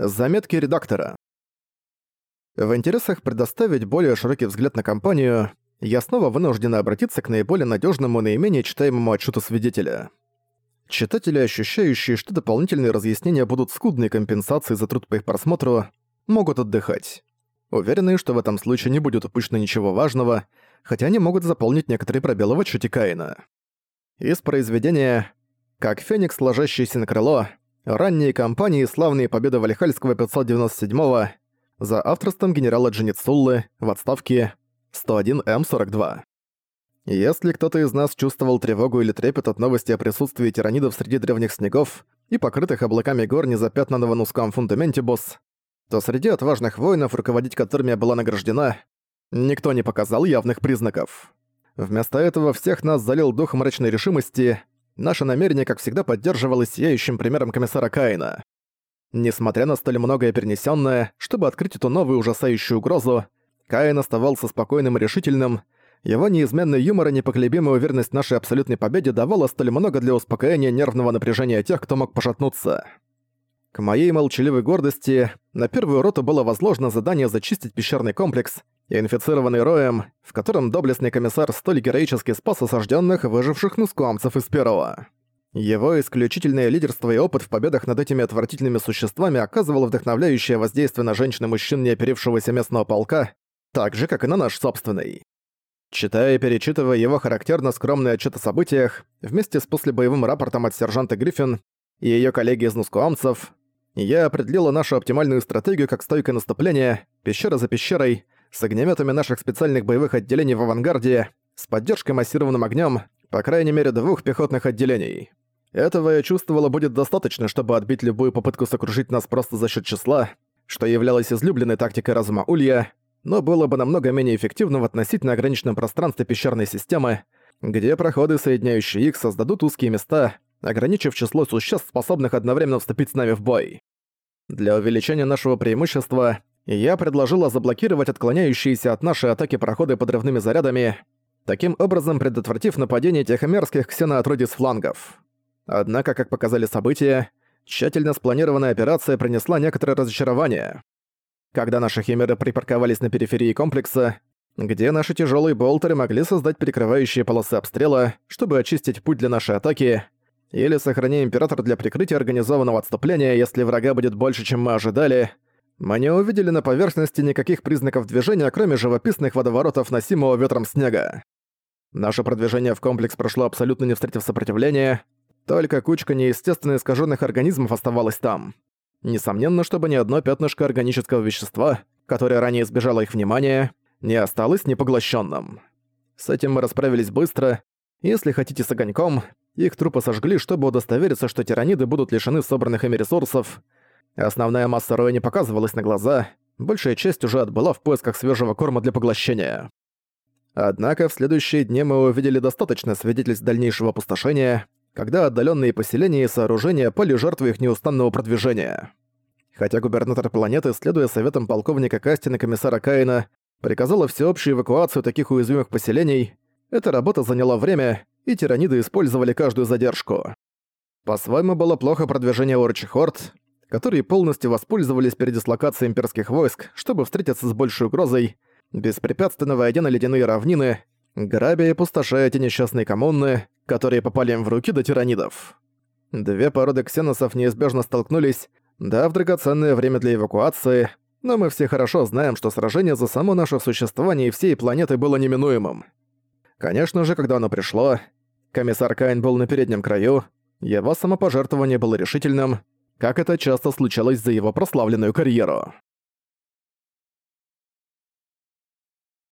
Заметки редактора. В интересах предоставить более широкий взгляд на компанию, я снова вынуждена обратиться к наиболее надежному наименее читаемому отчету свидетеля. Читатели, ощущающие, что дополнительные разъяснения будут скудной компенсацией за труд по их просмотру, могут отдыхать. Уверены, что в этом случае не будет упущено ничего важного, хотя они могут заполнить некоторые пробелы в отчете Каина. Из произведения «Как феникс, ложащийся на крыло» Ранние кампании славные победы Валихальского 597-го за авторством генерала Джиницуллы в отставке 101М42. Если кто-то из нас чувствовал тревогу или трепет от новости о присутствии тиранидов среди древних снегов и покрытых облаками гор незапятнанного Нускам Фундаментибус, то среди отважных воинов, руководить которыми была награждена, никто не показал явных признаков. Вместо этого всех нас залил дух мрачной решимости, наше намерение, как всегда, поддерживалось сияющим примером комиссара Каина. Несмотря на столь многое перенесенное, чтобы открыть эту новую ужасающую угрозу, Каин оставался спокойным и решительным, его неизменный юмор и непоколебимая уверенность в нашей абсолютной победе давала столь много для успокоения нервного напряжения тех, кто мог пошатнуться. К моей молчаливой гордости, на первую роту было возложено задание зачистить пещерный комплекс, инфицированный роем, в котором доблестный комиссар столь героически спас осажденных, выживших нускуамцев из первого. Его исключительное лидерство и опыт в победах над этими отвратительными существами оказывал вдохновляющее воздействие на женщин и мужчин неоперившегося местного полка, так же, как и на наш собственный. Читая и перечитывая его характерно скромный отчет о событиях, вместе с послебоевым рапортом от сержанта Гриффин и ее коллеги из нускуамцев, я определила нашу оптимальную стратегию как стойкое наступление, пещера за пещерой, с огнеметами наших специальных боевых отделений в авангарде, с поддержкой массированным огнем, по крайней мере двух пехотных отделений. Этого я чувствовала будет достаточно, чтобы отбить любую попытку сокрушить нас просто за счет числа, что являлось излюбленной тактикой разума Улья, но было бы намного менее эффективно в относительно ограниченном пространстве пещерной системы, где проходы, соединяющие их, создадут узкие места, ограничив число существ, способных одновременно вступить с нами в бой. Для увеличения нашего преимущества я предложила заблокировать отклоняющиеся от нашей атаки проходы подрывными зарядами, таким образом предотвратив нападение техомерских ксеноотродий с флангов. Однако, как показали события, тщательно спланированная операция принесла некоторое разочарование. Когда наши химеры припарковались на периферии комплекса, где наши тяжелые болтеры могли создать перекрывающие полосы обстрела, чтобы очистить путь для нашей атаки, или сохранить Император для прикрытия организованного отступления, если врага будет больше, чем мы ожидали, мы не увидели на поверхности никаких признаков движения, кроме живописных водоворотов носимого ветром снега. Наше продвижение в комплекс прошло абсолютно не встретив сопротивления, только кучка неестественно искаженных организмов оставалась там. Несомненно, чтобы ни одно пятнышко органического вещества, которое ранее избежало их внимания, не осталось непоглощенным. С этим мы расправились быстро, если хотите с огоньком, их трупы сожгли, чтобы удостовериться, что тираниды будут лишены собранных ими ресурсов. Основная масса роя не показывалась на глаза, большая часть уже отбыла в поисках свежего корма для поглощения. Однако в следующие дни мы увидели достаточно свидетельств дальнейшего опустошения, когда отдаленные поселения и сооружения пали жертвой их неустанного продвижения. Хотя губернатор планеты, следуя советам полковника Кастина и комиссара Каина, приказала всеобщую эвакуацию таких уязвимых поселений, эта работа заняла время, и тираниды использовали каждую задержку. По-своему было плохо продвижение Орчих Хорд, которые полностью воспользовались передислокацией имперских войск, чтобы встретиться с большей угрозой, беспрепятственно войдя на ледяные равнины, грабя и пустошая эти несчастные коммуны, которые попали им в руки до тиранидов. Две породы ксеносов неизбежно столкнулись, дав драгоценное время для эвакуации, но мы все хорошо знаем, что сражение за само наше существование и всей планеты было неминуемым. Конечно же, когда оно пришло, комиссар Кайн был на переднем краю, его самопожертвование было решительным, как это часто случалось за его прославленную карьеру.